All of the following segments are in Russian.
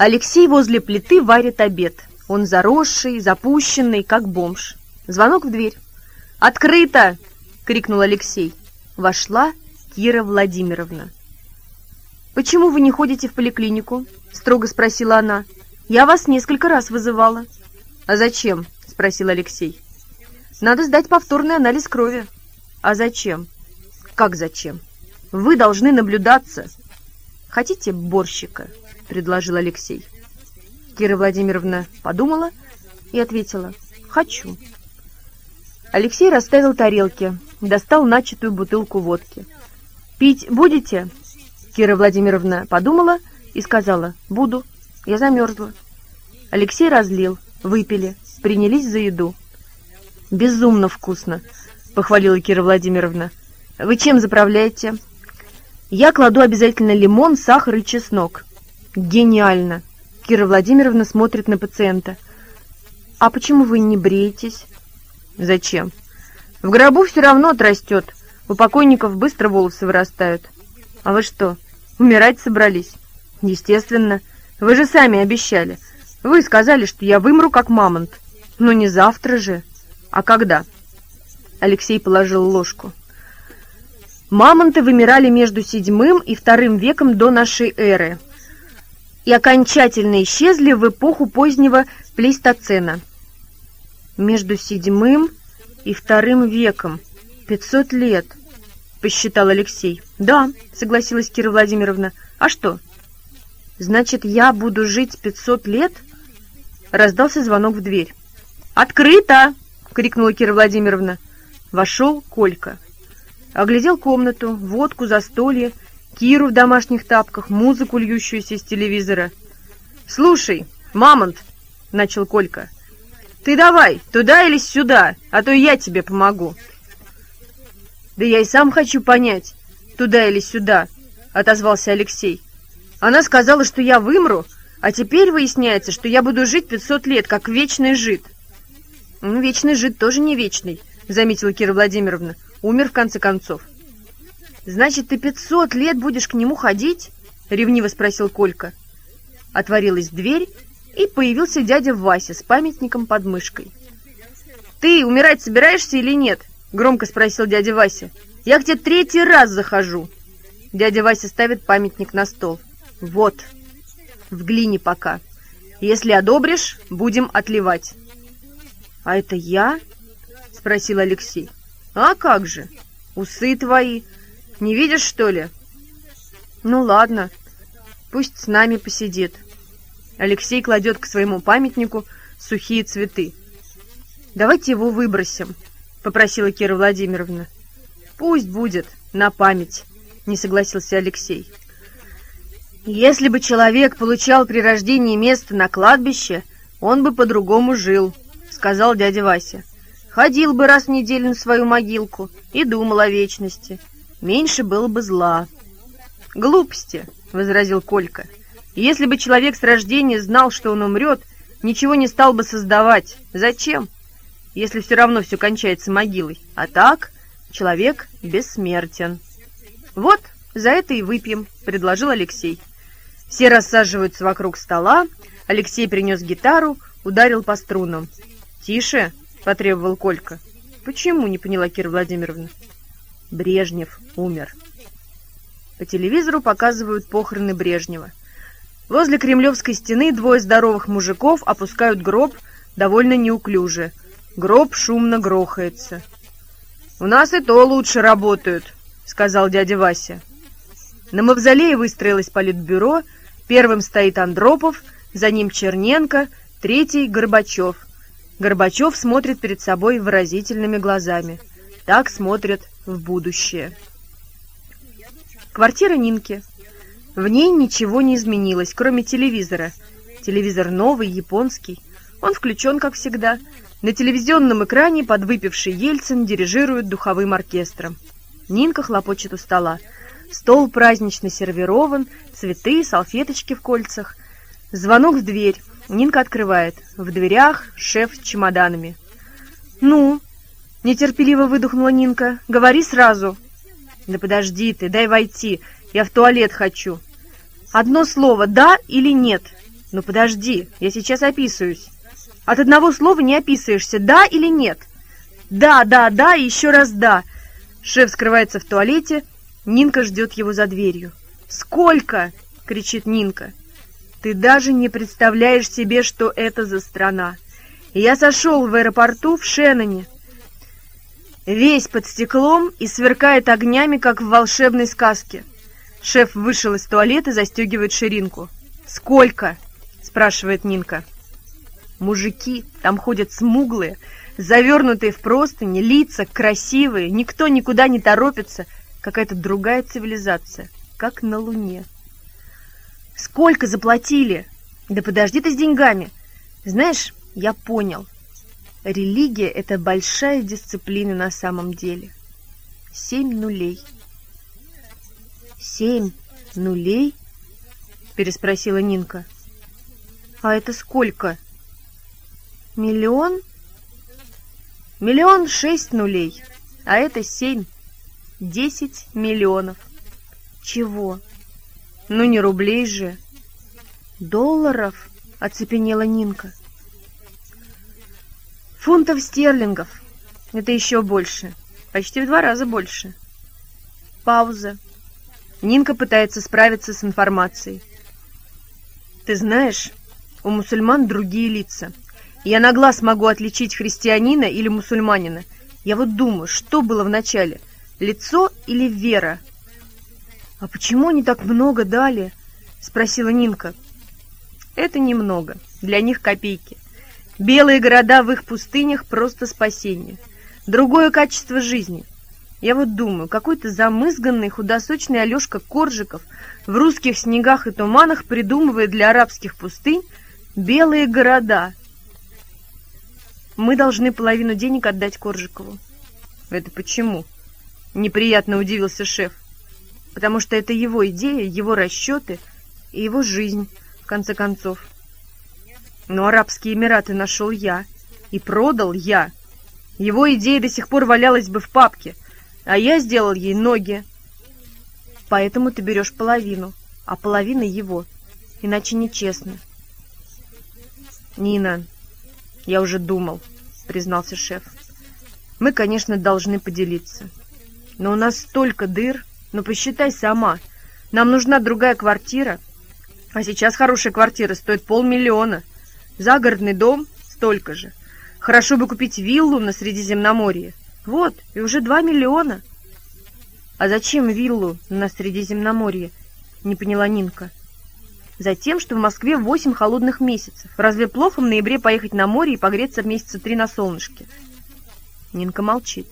Алексей возле плиты варит обед. Он заросший, запущенный, как бомж. Звонок в дверь. «Открыто!» — крикнул Алексей. Вошла Кира Владимировна. «Почему вы не ходите в поликлинику?» — строго спросила она. «Я вас несколько раз вызывала». «А зачем?» — спросил Алексей. «Надо сдать повторный анализ крови». «А зачем?» «Как зачем?» «Вы должны наблюдаться». «Хотите борщика?» Предложил Алексей. Кира Владимировна подумала и ответила «Хочу». Алексей расставил тарелки, достал начатую бутылку водки. «Пить будете?» Кира Владимировна подумала и сказала «Буду, я замерзла». Алексей разлил, выпили, принялись за еду. «Безумно вкусно», — похвалила Кира Владимировна. «Вы чем заправляете?» «Я кладу обязательно лимон, сахар и чеснок. Гениально. Кира Владимировна смотрит на пациента. А почему вы не бреетесь? Зачем? В гробу все равно отрастет. У покойников быстро волосы вырастают. А вы что, умирать собрались? Естественно. Вы же сами обещали. Вы сказали, что я вымру как мамонт. Но не завтра же. А когда? Алексей положил ложку. Мамонты вымирали между седьмым и вторым веком до нашей эры и окончательно исчезли в эпоху позднего плейстоцена. Между седьмым и вторым веком. Пятьсот лет, посчитал Алексей. Да, согласилась Кира Владимировна. А что? Значит, я буду жить пятьсот лет? Раздался звонок в дверь. «Открыто!» — крикнула Кира Владимировна. Вошел Колька. Оглядел комнату, водку, застолье Киру в домашних тапках, музыку, льющуюся из телевизора. «Слушай, Мамонт!» — начал Колька. «Ты давай, туда или сюда, а то я тебе помогу». «Да я и сам хочу понять, туда или сюда», — отозвался Алексей. «Она сказала, что я вымру, а теперь выясняется, что я буду жить пятьсот лет, как вечный жид». «Ну, вечный жид тоже не вечный», — заметила Кира Владимировна. «Умер, в конце концов». «Значит, ты пятьсот лет будешь к нему ходить?» — ревниво спросил Колька. Отворилась дверь, и появился дядя Вася с памятником под мышкой. «Ты умирать собираешься или нет?» — громко спросил дядя Вася. «Я к тебе третий раз захожу». Дядя Вася ставит памятник на стол. «Вот, в глине пока. Если одобришь, будем отливать». «А это я?» — спросил Алексей. «А как же? Усы твои, не видишь, что ли? Ну ладно, пусть с нами посидит. Алексей кладет к своему памятнику сухие цветы. Давайте его выбросим, попросила Кира Владимировна. Пусть будет, на память, не согласился Алексей. Если бы человек получал при рождении место на кладбище, он бы по-другому жил, сказал дядя Вася. Ходил бы раз в неделю на свою могилку и думал о вечности меньше было бы зла. «Глупости», — возразил Колька. «Если бы человек с рождения знал, что он умрет, ничего не стал бы создавать. Зачем? Если все равно все кончается могилой. А так, человек бессмертен». «Вот, за это и выпьем», — предложил Алексей. Все рассаживаются вокруг стола, Алексей принес гитару, ударил по струнам. «Тише», — потребовал Колька. «Почему?» — не поняла Кира Владимировна. Брежнев умер. По телевизору показывают похороны Брежнева. Возле Кремлевской стены двое здоровых мужиков опускают гроб довольно неуклюже. Гроб шумно грохается. «У нас и то лучше работают», — сказал дядя Вася. На мавзолее выстроилось политбюро, первым стоит Андропов, за ним Черненко, третий — Горбачев. Горбачев смотрит перед собой выразительными глазами. Так смотрят в будущее. Квартира Нинки. В ней ничего не изменилось, кроме телевизора. Телевизор новый, японский. Он включен, как всегда. На телевизионном экране подвыпивший Ельцин дирижирует духовым оркестром. Нинка хлопочет у стола. Стол празднично сервирован, цветы, салфеточки в кольцах. Звонок в дверь. Нинка открывает. В дверях шеф с чемоданами. «Ну?» Нетерпеливо выдохнула Нинка. «Говори сразу!» «Да подожди ты, дай войти, я в туалет хочу!» «Одно слово, да или нет?» Ну подожди, я сейчас описываюсь. От одного слова не описываешься, да или нет? Да, да, да и еще раз да. Шеф скрывается в туалете, Нинка ждет его за дверью. «Сколько?» — кричит Нинка. «Ты даже не представляешь себе, что это за страна. Я сошел в аэропорту в Шенноне. Весь под стеклом и сверкает огнями, как в волшебной сказке. Шеф вышел из туалета застегивает ширинку. «Сколько?» — спрашивает Нинка. Мужики там ходят смуглые, завернутые в простыни, лица красивые, никто никуда не торопится, какая-то другая цивилизация, как на Луне. «Сколько заплатили?» «Да подожди ты с деньгами!» «Знаешь, я понял. Религия — это большая дисциплина на самом деле. Семь нулей». «Семь нулей?» — переспросила Нинка. «А это сколько?» «Миллион?» «Миллион шесть нулей, а это семь. Десять миллионов». «Чего?» «Ну, не рублей же». «Долларов?» — оцепенела Нинка. «Фунтов стерлингов. Это еще больше. Почти в два раза больше». Пауза. Нинка пытается справиться с информацией. Ты знаешь, у мусульман другие лица. Я на глаз могу отличить христианина или мусульманина. Я вот думаю, что было вначале, лицо или вера? А почему они так много дали? Спросила Нинка. Это немного, для них копейки. Белые города в их пустынях просто спасение. Другое качество жизни. Я вот думаю, какой-то замызганный худосочный Алешка Коржиков в русских снегах и туманах придумывает для арабских пустынь белые города. Мы должны половину денег отдать Коржикову. Это почему? Неприятно удивился шеф. Потому что это его идея, его расчеты и его жизнь, в конце концов. Но Арабские Эмираты нашел я и продал я. Его идея до сих пор валялась бы в папке — а я сделал ей ноги. Поэтому ты берешь половину, а половина его. Иначе нечестно. Нина, я уже думал, признался шеф. Мы, конечно, должны поделиться. Но у нас столько дыр, ну посчитай сама. Нам нужна другая квартира. А сейчас хорошая квартира стоит полмиллиона. Загородный дом столько же. Хорошо бы купить виллу на Средиземноморье. Вот, и уже два миллиона. А зачем виллу на Средиземноморье? Не поняла Нинка. Затем, что в Москве восемь холодных месяцев. Разве плохо в ноябре поехать на море и погреться месяца три на солнышке? Нинка молчит.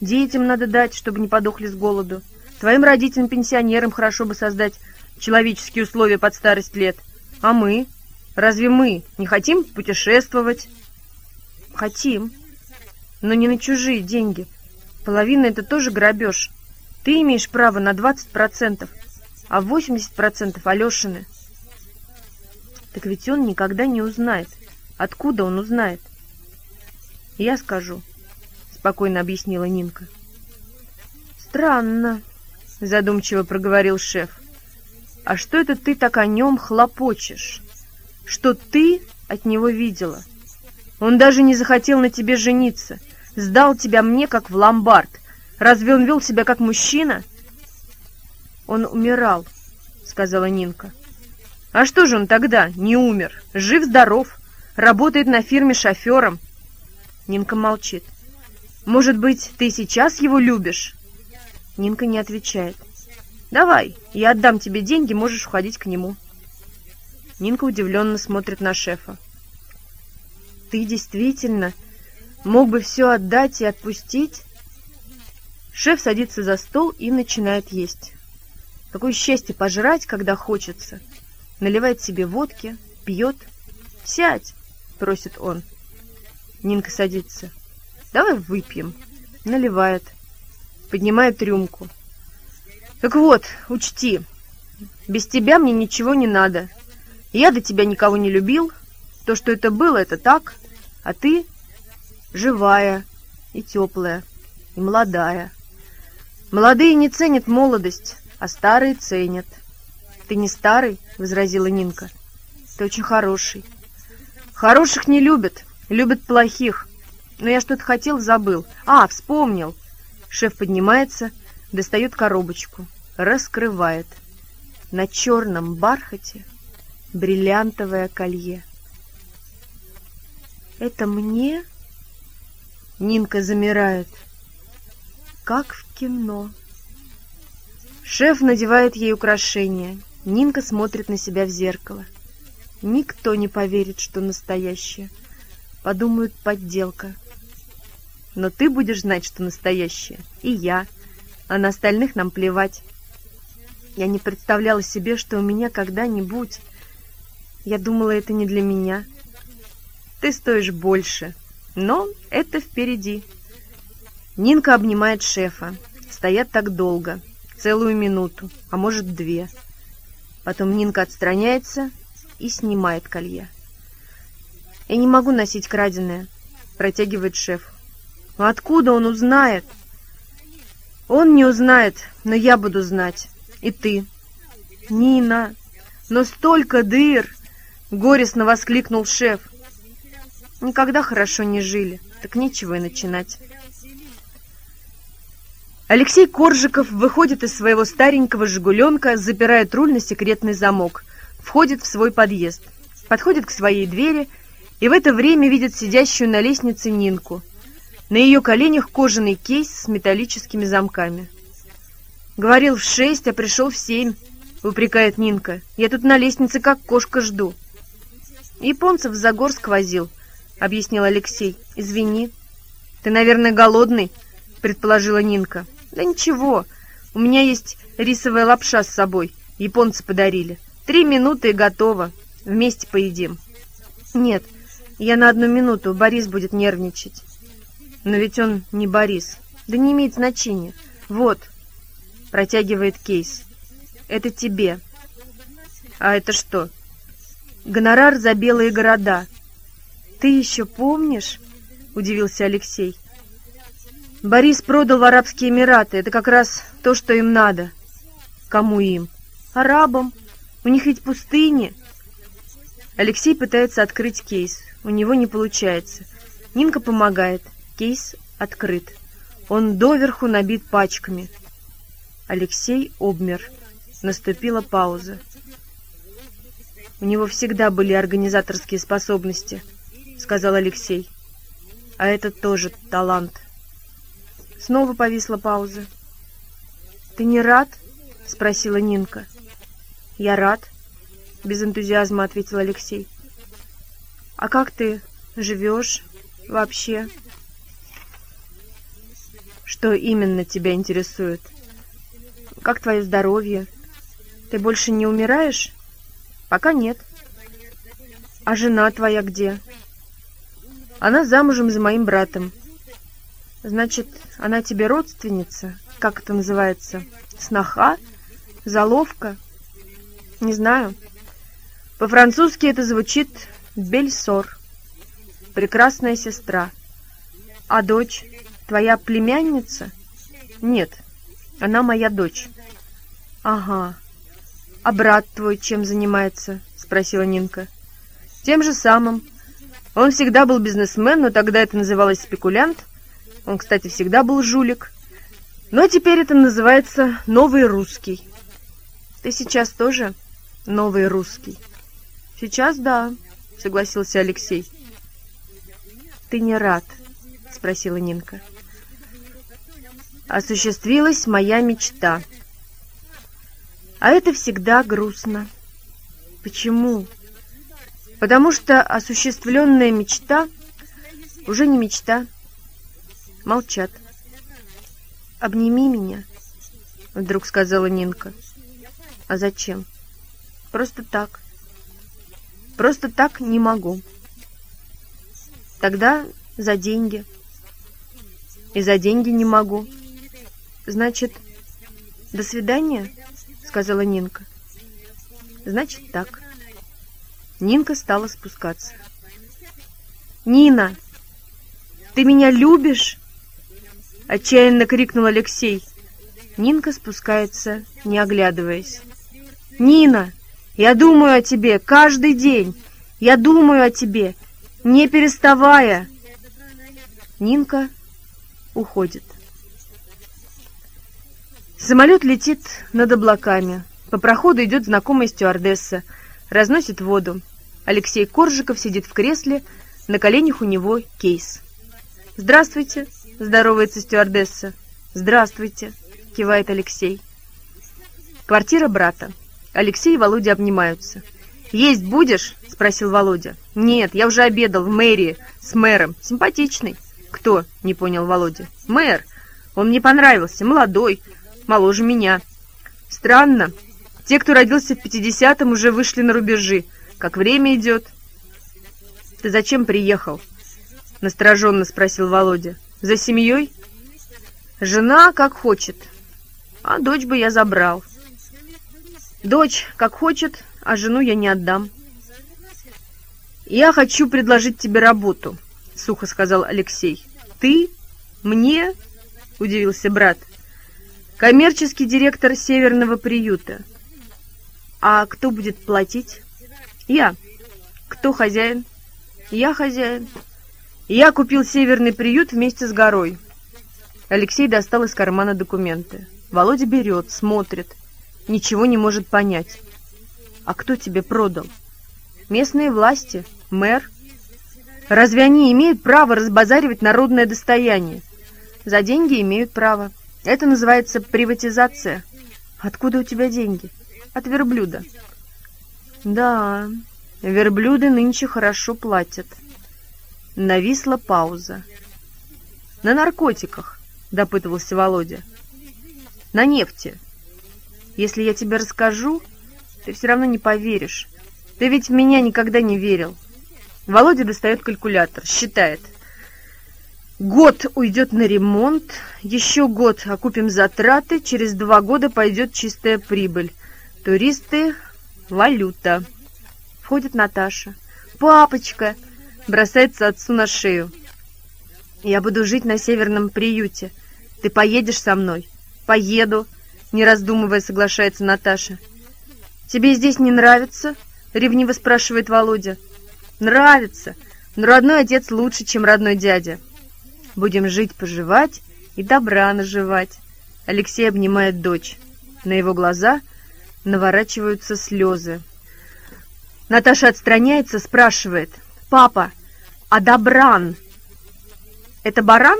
Детям надо дать, чтобы не подохли с голоду. Твоим родителям-пенсионерам хорошо бы создать человеческие условия под старость лет. А мы? Разве мы не хотим путешествовать? Хотим но не на чужие деньги. Половина — это тоже грабеж. Ты имеешь право на 20%, а 80% Алешины. Так ведь он никогда не узнает. Откуда он узнает? Я скажу, спокойно объяснила Нинка. Странно, задумчиво проговорил шеф. А что это ты так о нем хлопочешь? Что ты от него видела? Он даже не захотел на тебе жениться — сдал тебя мне, как в ломбард. Разве он вел себя как мужчина?» «Он умирал», — сказала Нинка. «А что же он тогда? Не умер. Жив-здоров. Работает на фирме шофером». Нинка молчит. «Может быть, ты сейчас его любишь?» Нинка не отвечает. «Давай, я отдам тебе деньги, можешь уходить к нему». Нинка удивленно смотрит на шефа. «Ты действительно Мог бы все отдать и отпустить. Шеф садится за стол и начинает есть. Какое счастье пожрать, когда хочется. Наливает себе водки, пьет. «Сядь!» — просит он. Нинка садится. «Давай выпьем». Наливает. Поднимает рюмку. «Так вот, учти, без тебя мне ничего не надо. Я до тебя никого не любил. То, что это было, это так. А ты живая и теплая, и молодая. Молодые не ценят молодость, а старые ценят. «Ты не старый?» — возразила Нинка. Ты очень хороший. Хороших не любят, любят плохих. Но я что-то хотел, забыл. А, вспомнил. Шеф поднимается, достает коробочку, раскрывает. На черном бархате бриллиантовое колье. «Это мне?» Нинка замирает, как в кино. Шеф надевает ей украшение. Нинка смотрит на себя в зеркало. Никто не поверит, что настоящее. Подумают, подделка. Но ты будешь знать, что настоящее. И я. А на остальных нам плевать. Я не представляла себе, что у меня когда-нибудь... Я думала, это не для меня. Ты стоишь больше. Но это впереди. Нинка обнимает шефа. Стоят так долго. Целую минуту, а может две. Потом Нинка отстраняется и снимает колье. «Я не могу носить краденое», — протягивает шеф. «Но откуда он узнает?» «Он не узнает, но я буду знать. И ты». «Нина, но столько дыр!» — горестно воскликнул шеф. «Никогда хорошо не жили, так нечего и начинать». Алексей Коржиков выходит из своего старенького «Жигуленка», запирает руль на секретный замок, входит в свой подъезд, подходит к своей двери и в это время видит сидящую на лестнице Нинку. На ее коленях кожаный кейс с металлическими замками. «Говорил в шесть, а пришел в семь», — упрекает Нинка. «Я тут на лестнице как кошка жду». «Японцев в Загорск возил», — объяснил Алексей. «Извини». «Ты, наверное, голодный», — предположила Нинка. «Да ничего, у меня есть рисовая лапша с собой, японцы подарили. Три минуты и готово, вместе поедим». «Нет, я на одну минуту, Борис будет нервничать». «Но ведь он не Борис. Да не имеет значения. Вот», — протягивает кейс. «Это тебе». «А это что?» «Гонорар за белые города». «Ты еще помнишь?» — удивился Алексей. Борис продал в Арабские Эмираты. Это как раз то, что им надо. Кому им? Арабам. У них ведь пустыни. Алексей пытается открыть кейс. У него не получается. Нинка помогает. Кейс открыт. Он доверху набит пачками. Алексей обмер. Наступила пауза. «У него всегда были организаторские способности», — сказал Алексей. «А это тоже талант». Снова повисла пауза. «Ты не рад?» — спросила Нинка. «Я рад», — без энтузиазма ответил Алексей. «А как ты живешь вообще?» «Что именно тебя интересует?» «Как твое здоровье? Ты больше не умираешь?» «Пока нет». «А жена твоя где?» «Она замужем за моим братом». Значит, она тебе родственница? Как это называется? Сноха? Заловка? Не знаю. По-французски это звучит «бельсор». Прекрасная сестра. А дочь? Твоя племянница? Нет, она моя дочь. Ага. А брат твой чем занимается? Спросила Нинка. Тем же самым. Он всегда был бизнесмен, но тогда это называлось спекулянт — он, кстати, всегда был жулик. Но теперь это называется «новый русский». Ты сейчас тоже новый русский? Сейчас да, согласился Алексей. Ты не рад? Спросила Нинка. Осуществилась моя мечта. А это всегда грустно. Почему? Потому что осуществленная мечта уже не мечта. Молчат. «Обними меня», — вдруг сказала Нинка. «А зачем?» «Просто так. Просто так не могу». «Тогда за деньги». «И за деньги не могу». «Значит, до свидания?» — сказала Нинка. «Значит, так». Нинка стала спускаться. «Нина, ты меня любишь?» — отчаянно крикнул Алексей. Нинка спускается, не оглядываясь. «Нина! Я думаю о тебе каждый день. Я думаю о тебе, не переставая. Нинка уходит. Самолет летит над облаками. По проходу идет знакомая стюардесса, разносит воду. Алексей Коржиков сидит в кресле, на коленях у него кейс. «Здравствуйте!» — здоровается стюардесса. «Здравствуйте!» — кивает Алексей. Квартира брата. Алексей и Володя обнимаются. «Есть будешь?» — спросил Володя. «Нет, я уже обедал в мэрии с мэром. Симпатичный». «Кто?» — не понял Володя. «Мэр. Он мне понравился. Молодой. Моложе меня». «Странно. Те, кто родился в 50-м, уже вышли на рубежи. Как время идет». «Ты зачем приехал?» — настороженно спросил Володя. «За семьей?» «Жена как хочет. А дочь бы я забрал». «Дочь как хочет, а жену я не отдам». «Я хочу предложить тебе работу», — сухо сказал Алексей. «Ты? Мне?» — удивился брат. «Коммерческий директор Северного приюта». «А кто будет платить?» «Я». «Кто хозяин?» «Я хозяин». «Я купил Северный приют вместе с горой». Алексей достал из кармана документы. Володя берет, смотрит. Ничего не может понять. «А кто тебе продал?» «Местные власти, мэр». Разве они имеют право разбазаривать народное достояние? За деньги имеют право. Это называется приватизация. Откуда у тебя деньги? От верблюда. Да, верблюды нынче хорошо платят. Нависла пауза. На наркотиках, допытывался Володя. На нефти. Если я тебе расскажу, ты все равно не поверишь. Ты ведь в меня никогда не верил. Володя достает калькулятор, считает. Год уйдет на ремонт, еще год окупим затраты, через два года пойдет чистая прибыль. Туристы — валюта. Входит Наташа. «Папочка!» — бросается отцу на шею. «Я буду жить на северном приюте. Ты поедешь со мной?» «Поеду», — не раздумывая соглашается Наташа. «Тебе здесь не нравится?» — ревниво спрашивает Володя. Нравится, но родной отец лучше, чем родной дядя. Будем жить-поживать и добра наживать. Алексей обнимает дочь. На его глаза наворачиваются слезы. Наташа отстраняется, спрашивает. «Папа, а добран — это баран?»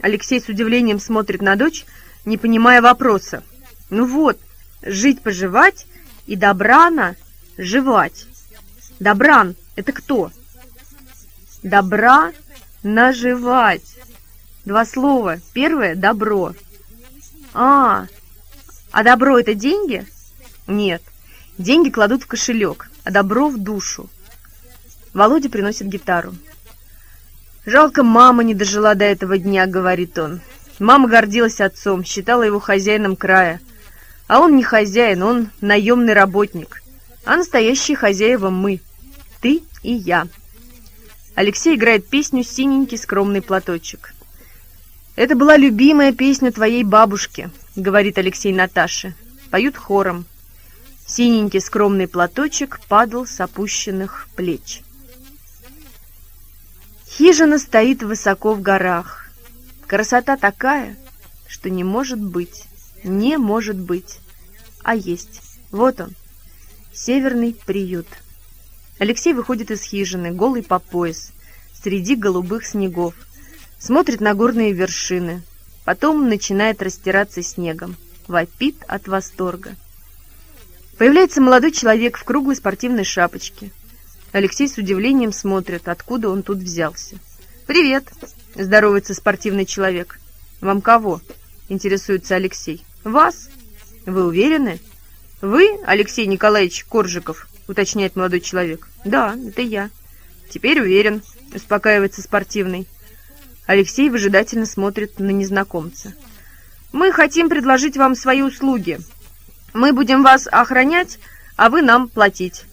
Алексей с удивлением смотрит на дочь, не понимая вопроса. «Ну вот, жить-поживать и добрана — жевать». Добран — это кто? Добра — наживать. Два слова. Первое — добро. А, а добро — это деньги? Нет. Деньги кладут в кошелек, а добро — в душу. Володя приносит гитару. «Жалко, мама не дожила до этого дня», — говорит он. Мама гордилась отцом, считала его хозяином края. А он не хозяин, он наемный работник. А настоящие хозяева мы ты и я. Алексей играет песню «Синенький скромный платочек». «Это была любимая песня твоей бабушки», — говорит Алексей Наташе. Поют хором. Синенький скромный платочек падал с опущенных плеч. Хижина стоит высоко в горах. Красота такая, что не может быть, не может быть, а есть. Вот он, северный приют. Алексей выходит из хижины, голый по пояс, среди голубых снегов, смотрит на горные вершины, потом начинает растираться снегом, вопит от восторга. Появляется молодой человек в круглой спортивной шапочке. Алексей с удивлением смотрит, откуда он тут взялся. «Привет!» — здоровается спортивный человек. «Вам кого?» — интересуется Алексей. «Вас? Вы уверены?» «Вы, Алексей Николаевич Коржиков?» — уточняет молодой человек. «Да, это я». «Теперь уверен», — успокаивается спортивный. Алексей выжидательно смотрит на незнакомца. «Мы хотим предложить вам свои услуги. Мы будем вас охранять, а вы нам платить».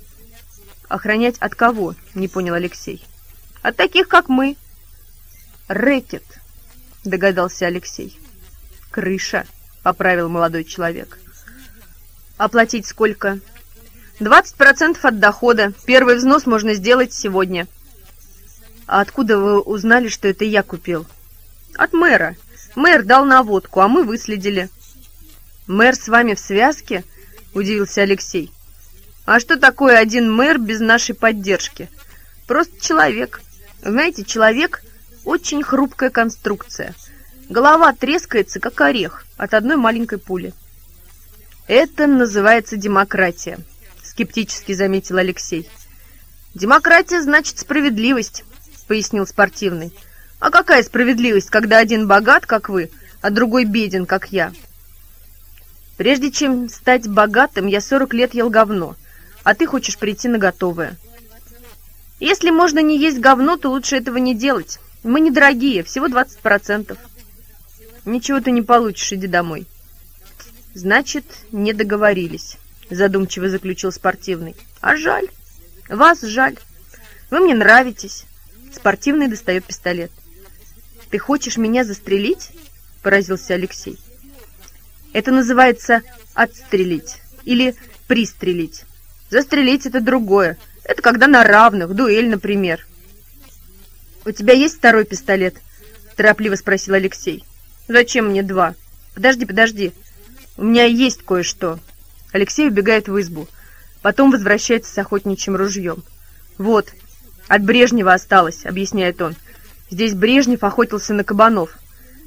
«Охранять от кого?» — не понял Алексей. «От таких, как мы». «Рэкет», — догадался Алексей. «Крыша», — поправил молодой человек. «Оплатить сколько?» 20% от дохода. Первый взнос можно сделать сегодня. А откуда вы узнали, что это я купил? От мэра. Мэр дал наводку, а мы выследили. Мэр с вами в связке? Удивился Алексей. А что такое один мэр без нашей поддержки? Просто человек. Знаете, человек — очень хрупкая конструкция. Голова трескается, как орех, от одной маленькой пули. Это называется демократия, скептически заметил Алексей. Демократия значит справедливость, пояснил спортивный. А какая справедливость, когда один богат, как вы, а другой беден, как я? Прежде чем стать богатым, я сорок лет ел говно, а ты хочешь прийти на готовое. Если можно не есть говно, то лучше этого не делать. Мы недорогие, всего 20%. Ничего ты не получишь, иди домой. Значит, не договорились, задумчиво заключил спортивный. А жаль. Вас жаль. Вы мне нравитесь. Спортивный достает пистолет. Ты хочешь меня застрелить? Поразился Алексей. Это называется отстрелить или пристрелить. Застрелить это другое. Это когда на равных, дуэль, например. У тебя есть второй пистолет? Торопливо спросил Алексей. Зачем мне два? Подожди, подожди. У меня есть кое-что. Алексей убегает в избу. Потом возвращается с охотничьим ружьем. Вот, от Брежнева осталось, объясняет он. Здесь Брежнев охотился на кабанов.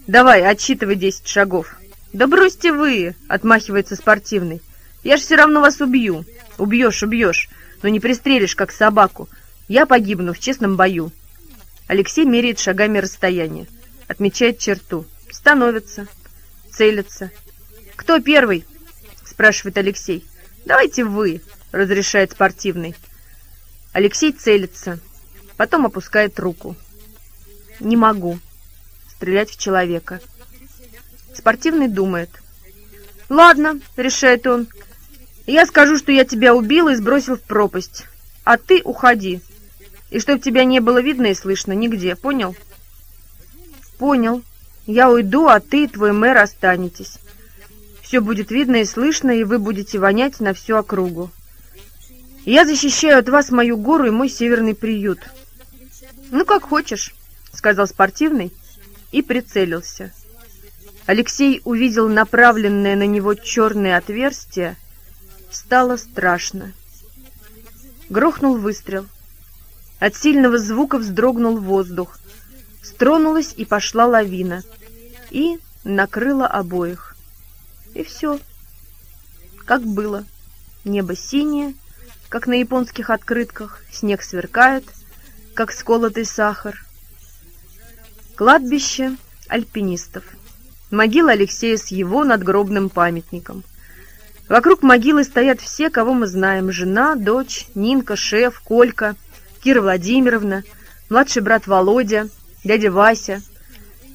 Давай, отсчитывай десять шагов. Да бросьте вы, отмахивается спортивный. Я ж все равно вас убью. Убьешь, убьешь, но не пристрелишь, как собаку. Я погибну в честном бою. Алексей меряет шагами расстояние, отмечает черту. Становится, целится. «Кто первый?» — спрашивает Алексей. «Давайте вы», — разрешает спортивный. Алексей целится, потом опускает руку. «Не могу стрелять в человека». Спортивный думает. «Ладно», — решает он. «Я скажу, что я тебя убил и сбросил в пропасть, а ты уходи. И чтоб тебя не было видно и слышно нигде, понял?» «Понял. Я уйду, а ты и твой мэр останетесь. Все будет видно и слышно, и вы будете вонять на всю округу. Я защищаю от вас мою гору и мой северный приют. Ну, как хочешь, сказал спортивный и прицелился. Алексей увидел направленное на него черное отверстие. Стало страшно. Грохнул выстрел. От сильного звука вздрогнул воздух. Стронулась и пошла лавина. И накрыла обоих. И все. Как было. Небо синее, как на японских открытках, снег сверкает, как сколотый сахар. Кладбище альпинистов. Могила Алексея с его надгробным памятником. Вокруг могилы стоят все, кого мы знаем. Жена, дочь, Нинка, шеф, Колька, Кира Владимировна, младший брат Володя, дядя Вася.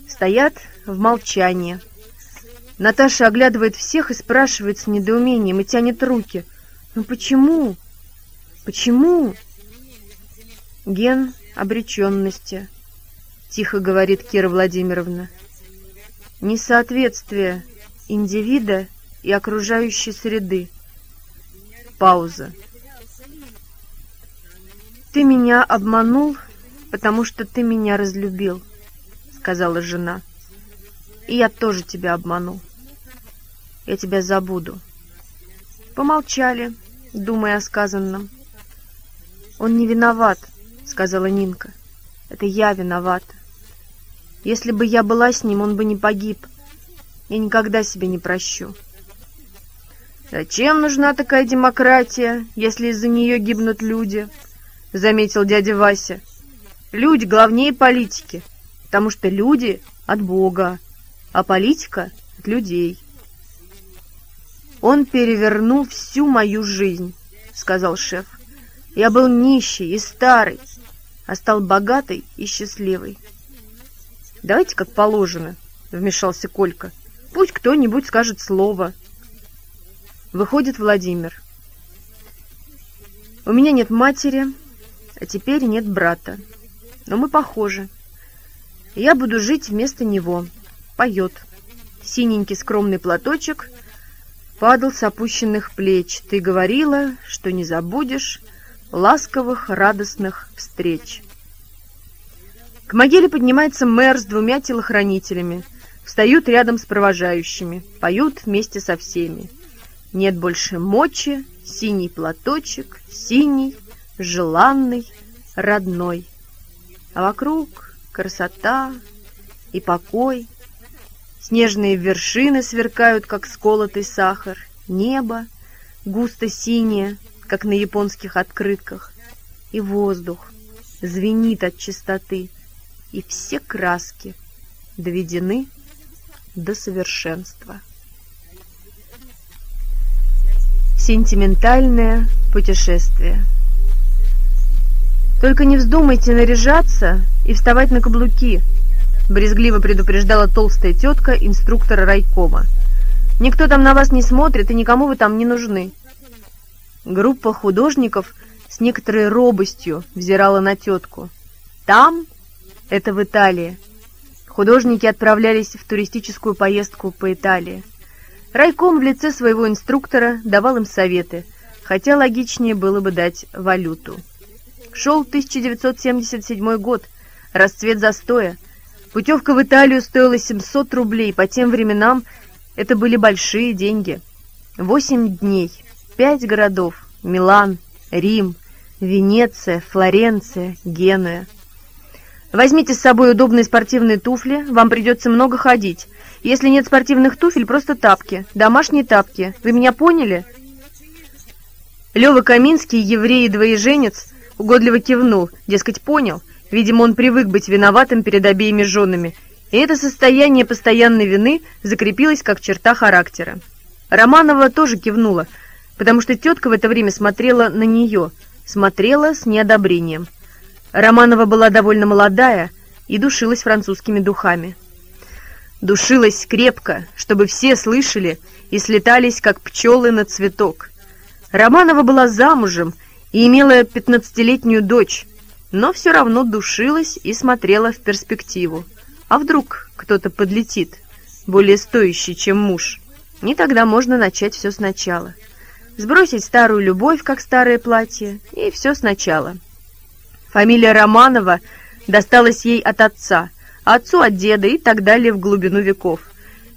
Стоят в молчании. Наташа оглядывает всех и спрашивает с недоумением и тянет руки. «Ну почему? Почему?» «Ген обреченности», — тихо говорит Кира Владимировна. «Несоответствие индивида и окружающей среды». Пауза. «Ты меня обманул, потому что ты меня разлюбил», — сказала жена. «И я тоже тебя обманул». Я тебя забуду. Помолчали, думая о сказанном. Он не виноват, сказала Нинка. Это я виновата. Если бы я была с ним, он бы не погиб. Я никогда себе не прощу. «Зачем нужна такая демократия, если из-за нее гибнут люди?» — заметил дядя Вася. «Люди главнее политики, потому что люди от Бога, а политика от людей». «Он перевернул всю мою жизнь», — сказал шеф. «Я был нищий и старый, а стал богатый и счастливый». «Давайте как положено», — вмешался Колька. «Пусть кто-нибудь скажет слово». Выходит Владимир. «У меня нет матери, а теперь нет брата. Но мы похожи. Я буду жить вместо него». Поет. Синенький скромный платочек — падал с опущенных плеч. Ты говорила, что не забудешь ласковых, радостных встреч. К могиле поднимается мэр с двумя телохранителями. Встают рядом с провожающими, поют вместе со всеми. Нет больше мочи, синий платочек, синий, желанный, родной. А вокруг красота и покой. Снежные вершины сверкают, как сколотый сахар. Небо густо синее, как на японских открытках. И воздух звенит от чистоты, и все краски доведены до совершенства. Сентиментальное путешествие. Только не вздумайте наряжаться и вставать на каблуки, брезгливо предупреждала толстая тетка инструктора райкома. Никто там на вас не смотрит, и никому вы там не нужны. Группа художников с некоторой робостью взирала на тетку. Там, это в Италии, художники отправлялись в туристическую поездку по Италии. Райком в лице своего инструктора давал им советы, хотя логичнее было бы дать валюту. Шел 1977 год, расцвет застоя. Путевка в Италию стоила 700 рублей, по тем временам это были большие деньги. Восемь дней, пять городов – Милан, Рим, Венеция, Флоренция, Генуя. Возьмите с собой удобные спортивные туфли, вам придется много ходить – если нет спортивных туфель, просто тапки. Домашние тапки. Вы меня поняли?» Лёва Каминский, еврей и двоеженец, угодливо кивнул, дескать, понял. Видимо, он привык быть виноватым перед обеими женами, и это состояние постоянной вины закрепилось как черта характера. Романова тоже кивнула, потому что тетка в это время смотрела на нее, смотрела с неодобрением. Романова была довольно молодая и душилась французскими духами душилась крепко, чтобы все слышали и слетались, как пчелы на цветок. Романова была замужем и имела пятнадцатилетнюю дочь, но все равно душилась и смотрела в перспективу. А вдруг кто-то подлетит, более стоящий, чем муж? И тогда можно начать все сначала. Сбросить старую любовь, как старое платье, и все сначала. Фамилия Романова досталась ей от отца — отцу от деда и так далее в глубину веков.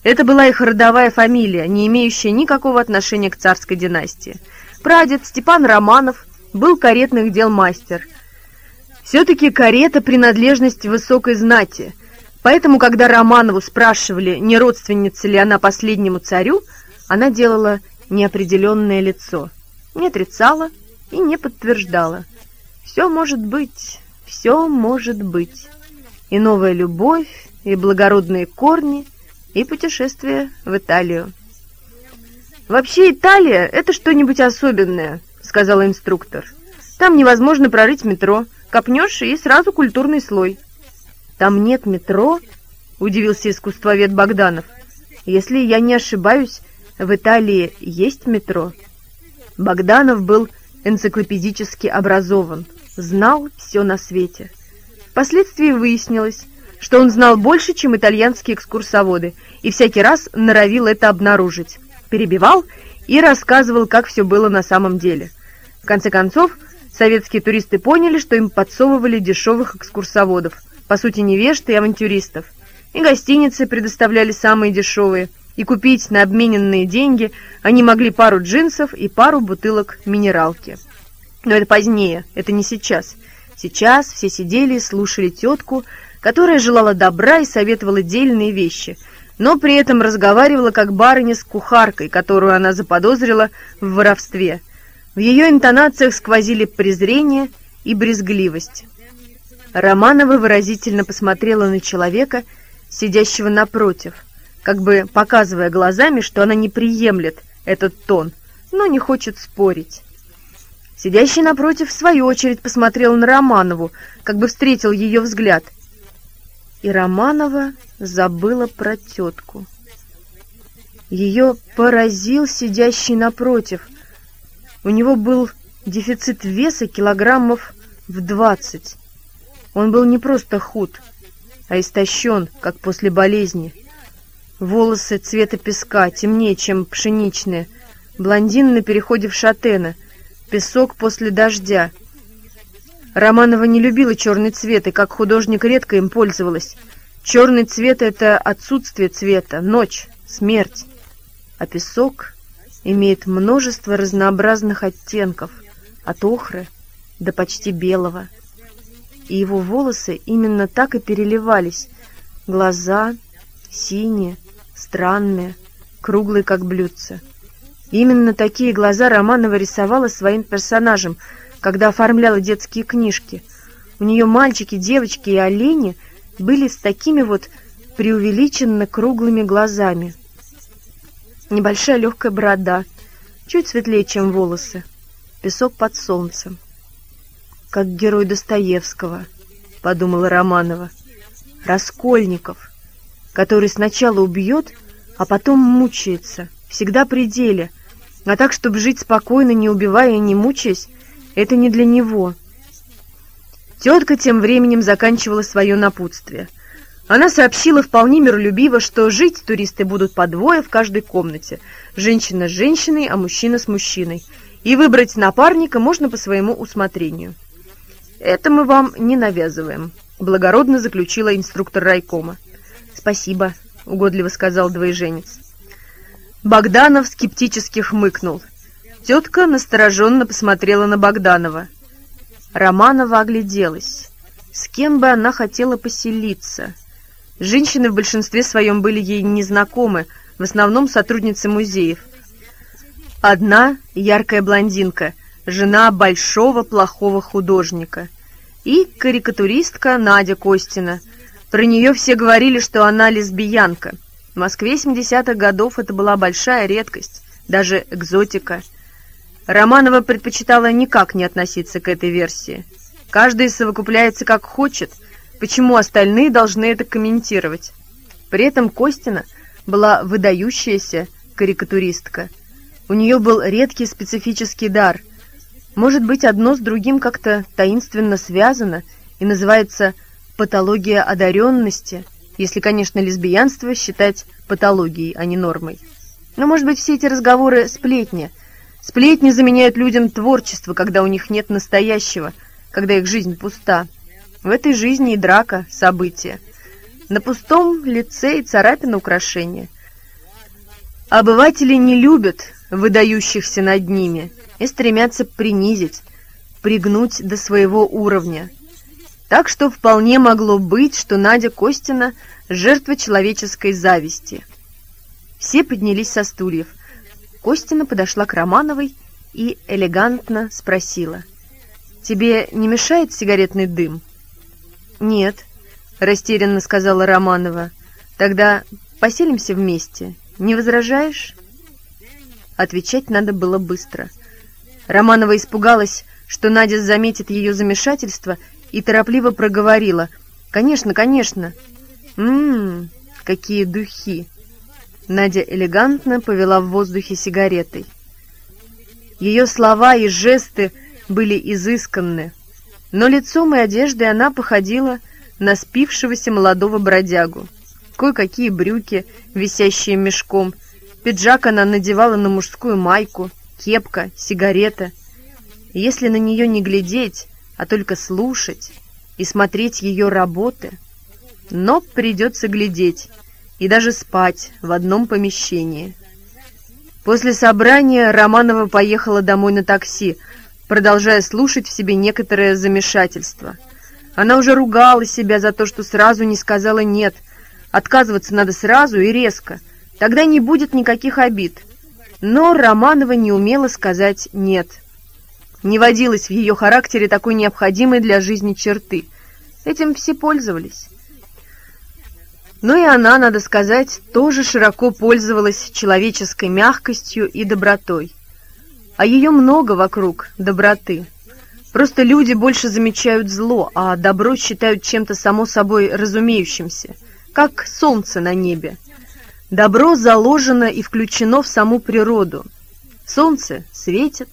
Это была их родовая фамилия, не имеющая никакого отношения к царской династии. Прадед Степан Романов был каретных дел мастер. Все-таки карета – принадлежность высокой знати, поэтому, когда Романову спрашивали, не родственница ли она последнему царю, она делала неопределенное лицо, не отрицала и не подтверждала. Все может быть, все может быть и новая любовь, и благородные корни, и путешествие в Италию. «Вообще Италия — это что-нибудь особенное», — сказал инструктор. «Там невозможно прорыть метро. Копнешь, и сразу культурный слой». «Там нет метро?» — удивился искусствовед Богданов. «Если я не ошибаюсь, в Италии есть метро». Богданов был энциклопедически образован, знал все на свете — Впоследствии выяснилось, что он знал больше, чем итальянские экскурсоводы, и всякий раз норовил это обнаружить. Перебивал и рассказывал, как все было на самом деле. В конце концов, советские туристы поняли, что им подсовывали дешевых экскурсоводов, по сути невежд и авантюристов. И гостиницы предоставляли самые дешевые, и купить на обмененные деньги они могли пару джинсов и пару бутылок минералки. Но это позднее, это не сейчас – Сейчас все сидели и слушали тетку, которая желала добра и советовала дельные вещи, но при этом разговаривала как барыня с кухаркой, которую она заподозрила в воровстве. В ее интонациях сквозили презрение и брезгливость. Романова выразительно посмотрела на человека, сидящего напротив, как бы показывая глазами, что она не приемлет этот тон, но не хочет спорить. Сидящий напротив, в свою очередь, посмотрел на Романову, как бы встретил ее взгляд. И Романова забыла про тетку. Ее поразил сидящий напротив. У него был дефицит веса килограммов в двадцать. Он был не просто худ, а истощен, как после болезни. Волосы цвета песка, темнее, чем пшеничные. Блондин на переходе в шатена. Песок после дождя. Романова не любила черный цвет, и как художник редко им пользовалась. Черный цвет — это отсутствие цвета, ночь, смерть. А песок имеет множество разнообразных оттенков, от охры до почти белого. И его волосы именно так и переливались. Глаза синие, странные, круглые, как блюдца. Именно такие глаза Романова рисовала своим персонажем, когда оформляла детские книжки. У нее мальчики, девочки и олени — были с такими вот преувеличенно круглыми глазами. Небольшая легкая борода, чуть светлее, чем волосы, песок под солнцем. Как герой Достоевского, подумала Романова. Раскольников, который сначала убьет, а потом мучается, всегда при деле. А так, чтобы жить спокойно, не убивая и не мучаясь, это не для него — Тетка тем временем заканчивала свое напутствие. Она сообщила вполне миролюбиво, что жить туристы будут по двое в каждой комнате. Женщина с женщиной, а мужчина с мужчиной. И выбрать напарника можно по своему усмотрению. «Это мы вам не навязываем», — благородно заключила инструктор райкома. «Спасибо», — угодливо сказал двоеженец. Богданов скептически хмыкнул. Тетка настороженно посмотрела на Богданова. Романова огляделась. С кем бы она хотела поселиться? Женщины в большинстве своем были ей незнакомы, в основном сотрудницы музеев. Одна яркая блондинка, жена большого плохого художника. И карикатуристка Надя Костина. Про нее все говорили, что она лесбиянка. В Москве 70-х годов это была большая редкость, даже экзотика – Романова предпочитала никак не относиться к этой версии. Каждый совокупляется как хочет, почему остальные должны это комментировать? При этом Костина была выдающаяся карикатуристка. У нее был редкий специфический дар. Может быть, одно с другим как-то таинственно связано и называется патология одаренности, если, конечно, лесбиянство считать патологией, а не нормой. Но, может быть, все эти разговоры сплетни – Сплетни заменяют людям творчество, когда у них нет настоящего, когда их жизнь пуста. В этой жизни и драка — события. На пустом лице и царапина украшения. Обыватели не любят выдающихся над ними и стремятся принизить, пригнуть до своего уровня. Так что вполне могло быть, что Надя Костина — жертва человеческой зависти. Все поднялись со стульев — Костина подошла к Романовой и элегантно спросила. «Тебе не мешает сигаретный дым?» «Нет», — растерянно сказала Романова. «Тогда поселимся вместе. Не возражаешь?» Отвечать надо было быстро. Романова испугалась, что Надя заметит ее замешательство, и торопливо проговорила. «Конечно, конечно!» «Ммм, какие духи!» Надя элегантно повела в воздухе сигаретой. Ее слова и жесты были изысканны, но лицом и одеждой она походила на спившегося молодого бродягу. Кое-какие брюки, висящие мешком, пиджак она надевала на мужскую майку, кепка, сигарета. Если на нее не глядеть, а только слушать и смотреть ее работы, но придется глядеть, и даже спать в одном помещении. После собрания Романова поехала домой на такси, продолжая слушать в себе некоторое замешательство. Она уже ругала себя за то, что сразу не сказала «нет». Отказываться надо сразу и резко, тогда не будет никаких обид. Но Романова не умела сказать «нет». Не водилось в ее характере такой необходимой для жизни черты. Этим все пользовались. Но и она, надо сказать, тоже широко пользовалась человеческой мягкостью и добротой. А ее много вокруг доброты. Просто люди больше замечают зло, а добро считают чем-то само собой разумеющимся, как солнце на небе. Добро заложено и включено в саму природу. Солнце светит,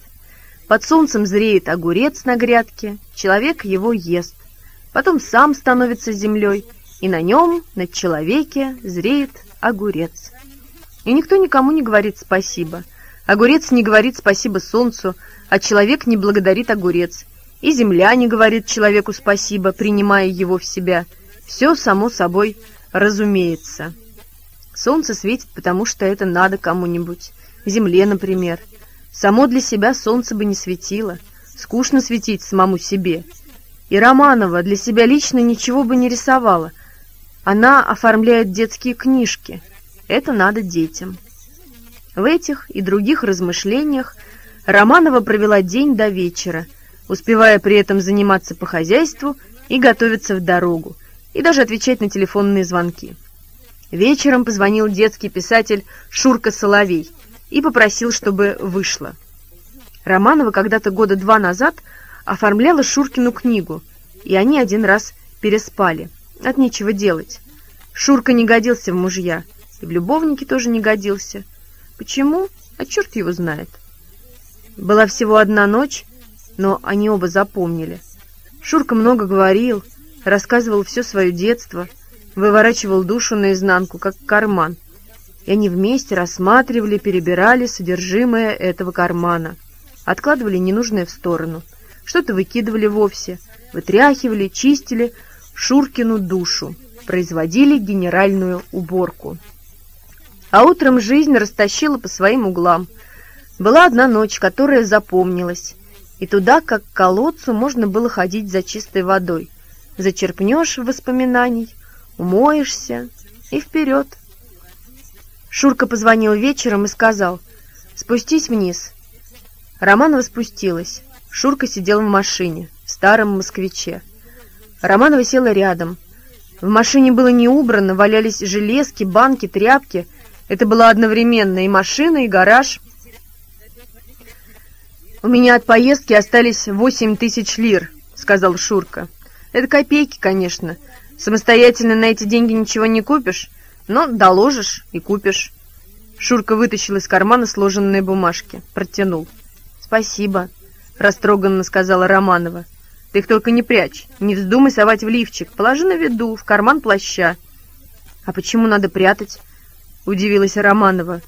под солнцем зреет огурец на грядке, человек его ест, потом сам становится землей – и на нем, на человеке, зреет огурец. И никто никому не говорит спасибо. Огурец не говорит спасибо солнцу, а человек не благодарит огурец. И земля не говорит человеку спасибо, принимая его в себя. Все само собой разумеется. Солнце светит, потому что это надо кому-нибудь. Земле, например. Само для себя солнце бы не светило. Скучно светить самому себе. И Романова для себя лично ничего бы не рисовала. Она оформляет детские книжки. Это надо детям. В этих и других размышлениях Романова провела день до вечера, успевая при этом заниматься по хозяйству и готовиться в дорогу, и даже отвечать на телефонные звонки. Вечером позвонил детский писатель Шурка Соловей и попросил, чтобы вышла. Романова когда-то года два назад оформляла Шуркину книгу, и они один раз переспали. От нечего делать. Шурка не годился в мужья, и в любовнике тоже не годился. Почему? А черт его знает. Была всего одна ночь, но они оба запомнили. Шурка много говорил, рассказывал все свое детство — выворачивал душу наизнанку, как карман. И они вместе рассматривали, перебирали содержимое этого кармана. Откладывали ненужное в сторону. Что-то выкидывали вовсе. Вытряхивали, чистили Шуркину душу. Производили генеральную уборку. А утром жизнь растащила по своим углам. Была одна ночь, которая запомнилась. И туда, как к колодцу, можно было ходить за чистой водой. Зачерпнешь воспоминаний, умоешься и вперед. Шурка позвонил вечером и сказал, «Спустись вниз». Романова спустилась. Шурка сидел в машине, в старом москвиче. Романова села рядом. В машине было не убрано, валялись железки, банки, тряпки. Это была одновременно и машина, и гараж. «У меня от поездки остались восемь тысяч лир», — сказал Шурка. «Это копейки, конечно». Самостоятельно на эти деньги ничего не купишь, но доложишь и купишь. Шурка вытащил из кармана сложенные бумажки, протянул. «Спасибо», — растроганно сказала Романова. «Ты их только не прячь, не вздумай совать в лифчик, положи на виду, в карман плаща». «А почему надо прятать?» — удивилась Романова.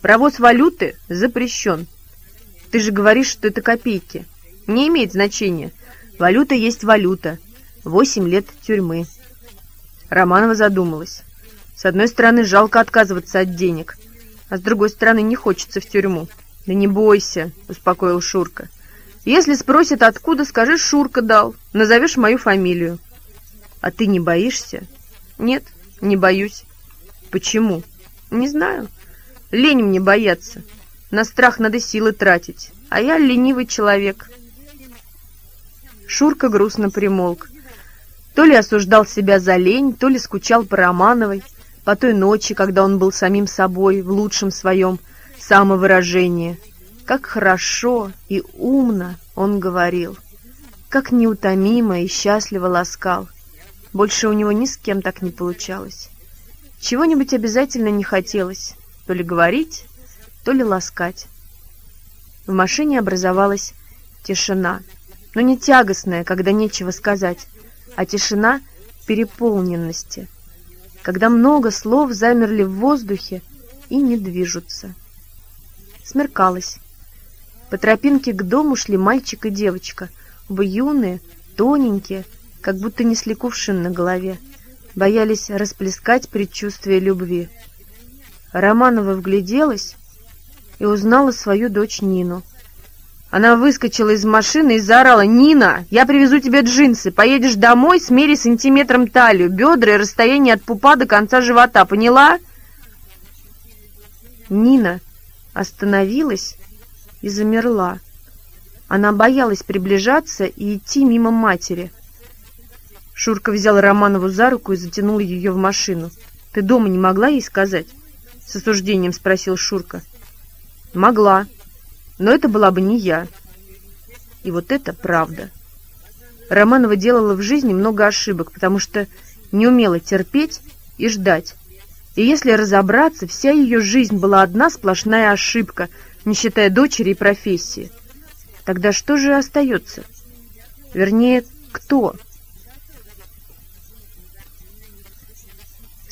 «Провоз валюты запрещен. Ты же говоришь, что это копейки. Не имеет значения. Валюта есть валюта. Восемь лет тюрьмы. Романова задумалась. С одной стороны, жалко отказываться от денег, а с другой стороны, не хочется в тюрьму. «Да не бойся», — успокоил Шурка. «Если спросят, откуда, скажи, Шурка дал. Назовешь мою фамилию». «А ты не боишься?» «Нет, не боюсь». «Почему?» «Не знаю. Лень мне бояться. На страх надо силы тратить, а я ленивый человек». Шурка грустно примолк. То ли осуждал себя за лень, то ли скучал по Романовой, по той ночи, когда он был самим собой в лучшем своем самовыражении. Как хорошо и умно он говорил, как неутомимо и счастливо ласкал. Больше у него ни с кем так не получалось. Чего-нибудь обязательно не хотелось, то ли говорить, то ли ласкать. В машине образовалась тишина, но не тягостная, когда нечего сказать, а тишина переполненности, когда много слов замерли в воздухе и не движутся. Смеркалось. По тропинке к дому шли мальчик и девочка, оба юные, тоненькие, как будто несли кувшин на голове, боялись расплескать предчувствие любви. Романова вгляделась и узнала свою дочь Нину — она выскочила из машины и заорала «Нина, я привезу тебе джинсы, поедешь домой, смери сантиметром талию, бедра и расстояние от пупа до конца живота, поняла?» Нина остановилась и замерла. Она боялась приближаться и идти мимо матери. Шурка взял Романову за руку и затянул ее в машину. «Ты дома не могла ей сказать?» — с осуждением спросил Шурка. «Могла», но это была бы не я. И вот это правда. Романова делала в жизни много ошибок, потому что не умела терпеть и ждать. И если разобраться, вся ее жизнь была одна сплошная ошибка, не считая дочери и профессии. Тогда что же остается? Вернее, кто?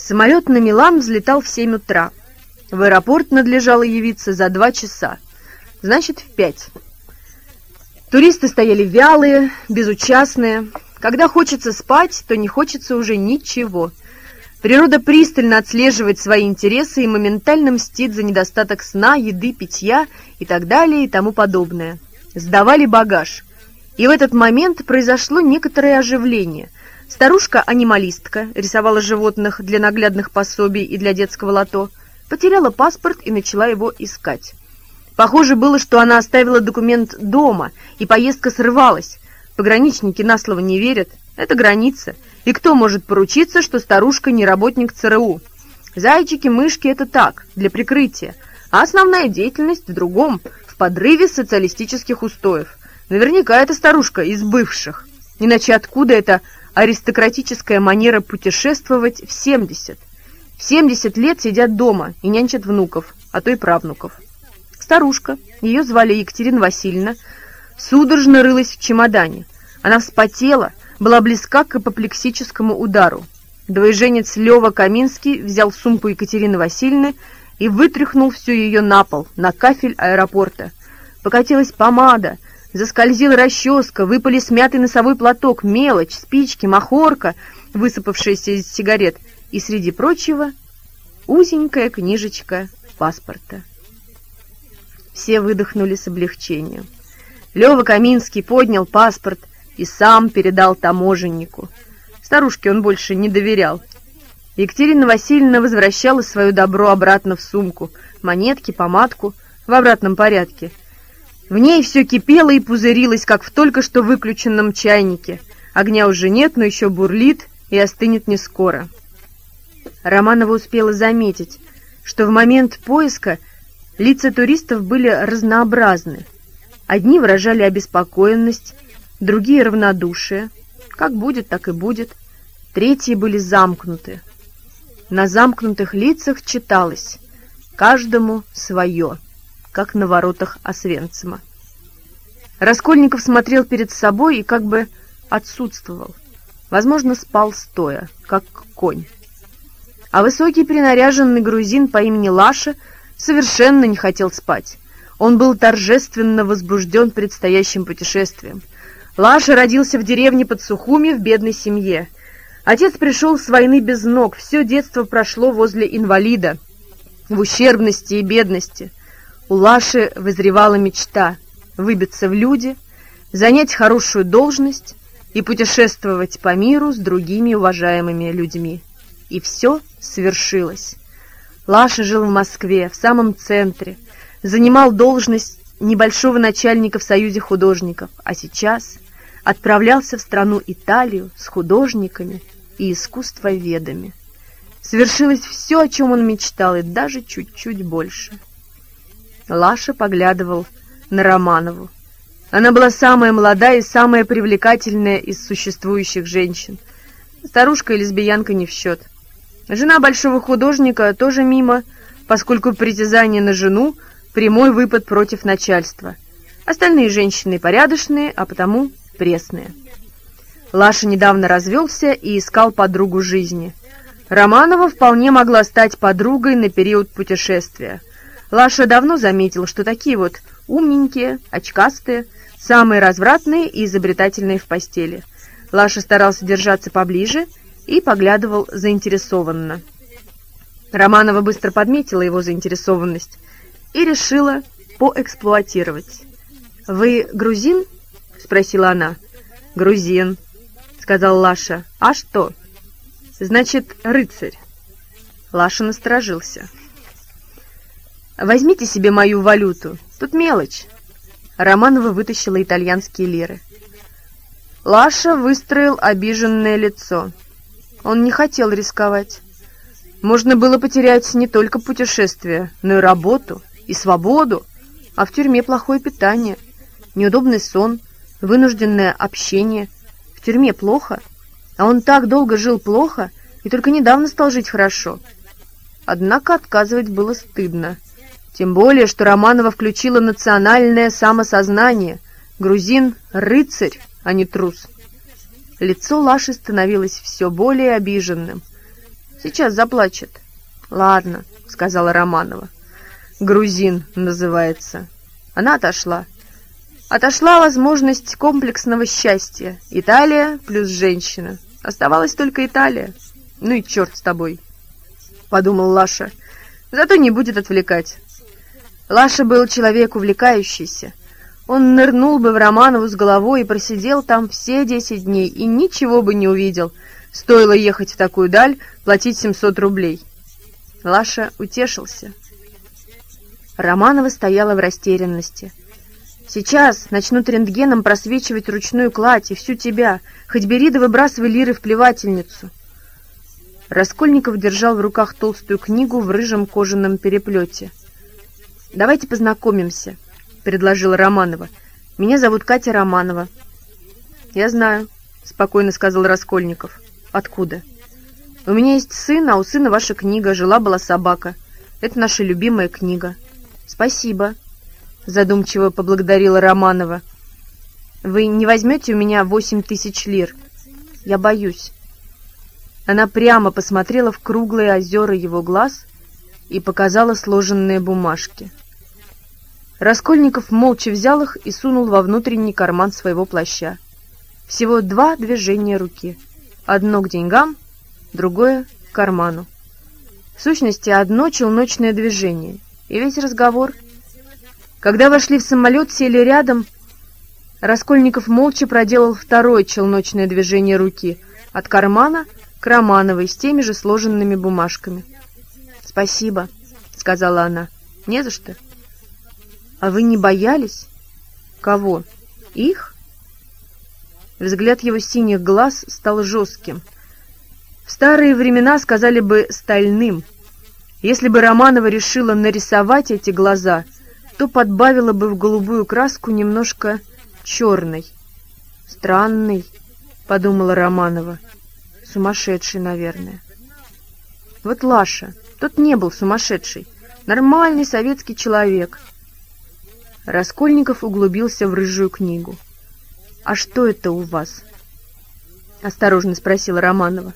Самолет на Милан взлетал в семь утра. В аэропорт надлежало явиться за два часа, значит, в пять. Туристы стояли вялые, безучастные. Когда хочется спать, то не хочется уже ничего. Природа пристально отслеживает свои интересы и моментально мстит за недостаток сна, еды, питья и так далее и тому подобное. Сдавали багаж. И в этот момент произошло некоторое оживление. Старушка-анималистка рисовала животных для наглядных пособий и для детского лото, потеряла паспорт и начала его искать. Похоже было, что она оставила документ дома, и поездка срывалась. Пограничники на слово не верят. Это граница. И кто может поручиться, что старушка не работник ЦРУ? Зайчики-мышки — это так, для прикрытия. А основная деятельность в другом, в подрыве социалистических устоев. Наверняка эта старушка из бывших. Иначе откуда эта аристократическая манера путешествовать в 70? В 70 лет сидят дома и нянчат внуков, а то и правнуков. Старушка, ее звали Екатерина Васильевна, судорожно рылась в чемодане. Она вспотела, была близка к апоплексическому удару. Двоеженец Лева Каминский взял сумку Екатерины Васильевны и вытряхнул всю ее на пол, на кафель аэропорта. Покатилась помада, заскользила расческа, выпали смятый носовой платок, мелочь, спички, махорка, высыпавшаяся из сигарет, и, среди прочего, узенькая книжечка паспорта. Все выдохнули с облегчением. Лёва Каминский поднял паспорт и сам передал таможеннику. Старушке он больше не доверял. Екатерина Васильевна возвращала свое добро обратно в сумку, монетки, помадку, в обратном порядке. В ней все кипело и пузырилось, как в только что выключенном чайнике. Огня уже нет, но еще бурлит и остынет не скоро. Романова успела заметить, что в момент поиска Лица туристов были разнообразны. Одни выражали обеспокоенность, другие — равнодушие. Как будет, так и будет. Третьи были замкнуты. На замкнутых лицах читалось «Каждому свое», как на воротах Освенцима. Раскольников смотрел перед собой и как бы отсутствовал. Возможно, спал стоя, как конь. А высокий принаряженный грузин по имени Лаша — совершенно не хотел спать. Он был торжественно возбужден предстоящим путешествием. Лаша родился в деревне под Сухуми в бедной семье. Отец пришел с войны без ног, все детство прошло возле инвалида, в ущербности и бедности. У Лаши вызревала мечта выбиться в люди, занять хорошую должность и путешествовать по миру с другими уважаемыми людьми. И все свершилось. Лаша жил в Москве, в самом центре, занимал должность небольшого начальника в Союзе художников, а сейчас отправлялся в страну Италию с художниками и искусствоведами. Свершилось все, о чем он мечтал, и даже чуть-чуть больше. Лаша поглядывал на Романову. Она была самая молодая и самая привлекательная из существующих женщин. Старушка и лесбиянка не в счет — Жена большого художника тоже мимо, поскольку притязание на жену — прямой выпад против начальства. Остальные женщины порядочные, а потому пресные. Лаша недавно развелся и искал подругу жизни. Романова вполне могла стать подругой на период путешествия. Лаша давно заметил, что такие вот умненькие, очкастые, самые развратные и изобретательные в постели. Лаша старался держаться поближе — и поглядывал заинтересованно. Романова быстро подметила его заинтересованность и решила поэксплуатировать. «Вы грузин?» — спросила она. «Грузин», — сказал Лаша. «А что?» «Значит, рыцарь». Лаша насторожился. «Возьмите себе мою валюту. Тут мелочь». Романова вытащила итальянские лиры. Лаша выстроил обиженное лицо. Он не хотел рисковать. Можно было потерять не только путешествие, но и работу, и свободу, а в тюрьме плохое питание, неудобный сон, вынужденное общение. В тюрьме плохо, а он так долго жил плохо и только недавно стал жить хорошо. Однако отказывать было стыдно. Тем более, что Романова включила национальное самосознание. Грузин — рыцарь, а не трус. Лицо Лаши становилось все более обиженным. Сейчас заплачет. Ладно, сказала Романова. Грузин называется. Она отошла. Отошла возможность комплексного счастья. Италия плюс женщина. Оставалась только Италия. Ну и черт с тобой, подумал Лаша. Зато не будет отвлекать. Лаша был человек увлекающийся. Он нырнул бы в Романову с головой и просидел там все десять дней, и ничего бы не увидел. Стоило ехать в такую даль, платить 700 рублей. Лаша утешился. Романова стояла в растерянности. Сейчас начнут рентгеном просвечивать ручную кладь и всю тебя. Хоть бери да выбрасывай лиры в плевательницу. Раскольников держал в руках толстую книгу в рыжем кожаном переплете. «Давайте познакомимся», — предложила Романова. «Меня зовут Катя Романова». «Я знаю», — спокойно сказал Раскольников. «Откуда?» «У меня есть сын, а у сына ваша книга «Жила-была собака». Это наша любимая книга». «Спасибо», задумчиво поблагодарила Романова. Вы не возьмете у меня восемь тысяч лир? Я боюсь. Она прямо посмотрела в круглые озера его глаз и показала сложенные бумажки. Раскольников молча взял их и сунул во внутренний карман своего плаща. Всего два движения руки. Одно к деньгам, другое к карману. В сущности, одно челночное движение, и весь разговор — когда вошли в самолет, сели рядом. Раскольников молча проделал второе челночное движение руки от кармана к Романовой с теми же сложенными бумажками. «Спасибо», — сказала она. «Не за что». «А вы не боялись?» «Кого? Их?» Взгляд его синих глаз стал жестким. В старые времена сказали бы «стальным». Если бы Романова решила нарисовать эти глаза — то подбавила бы в голубую краску немножко черной. «Странный», — подумала Романова. «Сумасшедший, наверное». Вот Лаша, тот не был сумасшедший, нормальный советский человек. Раскольников углубился в рыжую книгу. «А что это у вас?» — осторожно спросила Романова.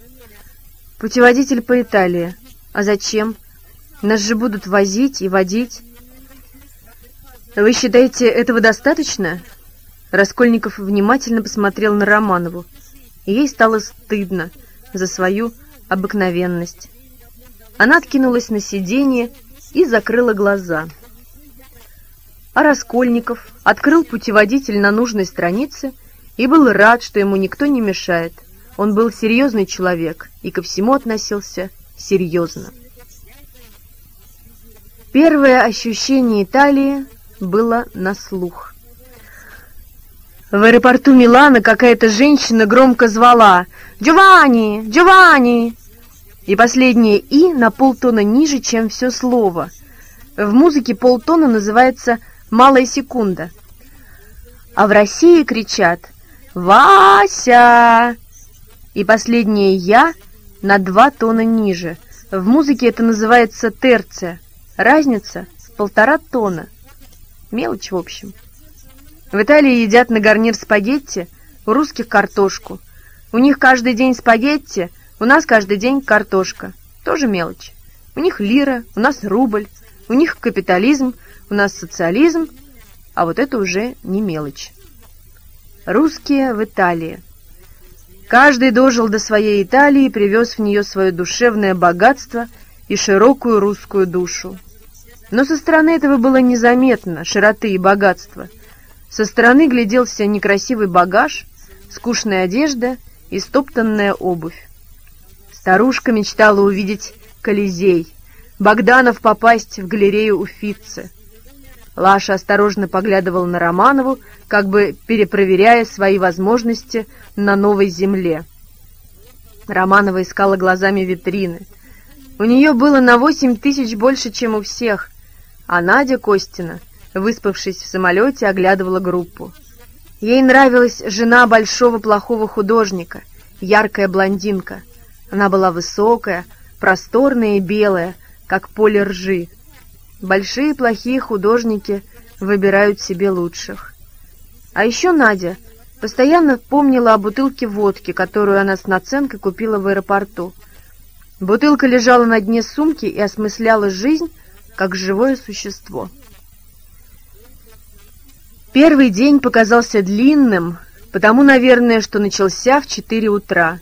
«Путеводитель по Италии. А зачем? Нас же будут возить и водить». «Вы считаете, этого достаточно?» Раскольников внимательно посмотрел на Романову, и ей стало стыдно за свою обыкновенность. Она откинулась на сиденье и закрыла глаза. А Раскольников открыл путеводитель на нужной странице и был рад, что ему никто не мешает. Он был серьезный человек и ко всему относился серьезно. Первое ощущение Италии было на слух. В аэропорту Милана какая-то женщина громко звала «Джованни! Джованни!» И последнее «и» на полтона ниже, чем все слово. В музыке полтона называется «малая секунда». А в России кричат «Вася!» И последнее «я» на два тона ниже. В музыке это называется терция. Разница в полтора тона. Мелочь, в общем. В Италии едят на гарнир спагетти, у русских картошку. У них каждый день спагетти, у нас каждый день картошка. Тоже мелочь. У них лира, у нас рубль, у них капитализм, у нас социализм, а вот это уже не мелочь. Русские в Италии. Каждый дожил до своей Италии и привез в нее свое душевное богатство и широкую русскую душу. Но со стороны этого было незаметно широты и богатства. Со стороны гляделся некрасивый багаж, скучная одежда и стоптанная обувь. Старушка мечтала увидеть Колизей, Богданов попасть в галерею Уфицы. Лаша осторожно поглядывал на Романову, как бы перепроверяя свои возможности на новой земле. Романова искала глазами витрины. У нее было на восемь тысяч больше, чем у всех, а Надя Костина, выспавшись в самолете, оглядывала группу. Ей нравилась жена большого плохого художника, яркая блондинка. Она была высокая, просторная и белая, как поле ржи. Большие плохие художники выбирают себе лучших. А еще Надя постоянно помнила о бутылке водки, которую она с наценкой купила в аэропорту. Бутылка лежала на дне сумки и осмысляла жизнь, как живое существо. Первый день показался длинным, потому, наверное, что начался в четыре утра.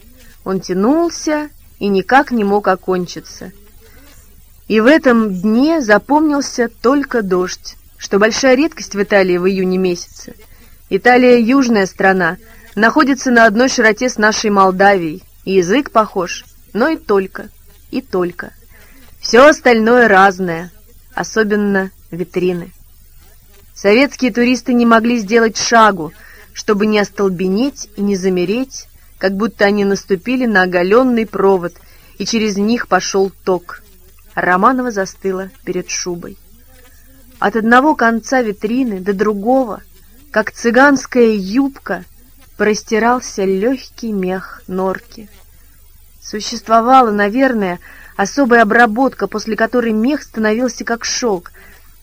Он тянулся и никак не мог окончиться. И в этом дне запомнился только дождь, что большая редкость в Италии в июне месяце. Италия — южная страна, находится на одной широте с нашей Молдавией, и язык похож, но и только, и только. Все остальное разное, особенно витрины. Советские туристы не могли сделать шагу, чтобы не остолбенеть и не замереть, как будто они наступили на оголенный провод, и через них пошел ток. Романова застыла перед шубой. От одного конца витрины до другого, как цыганская юбка, простирался легкий мех норки. Существовала, наверное, особая обработка, после которой мех становился как шелк.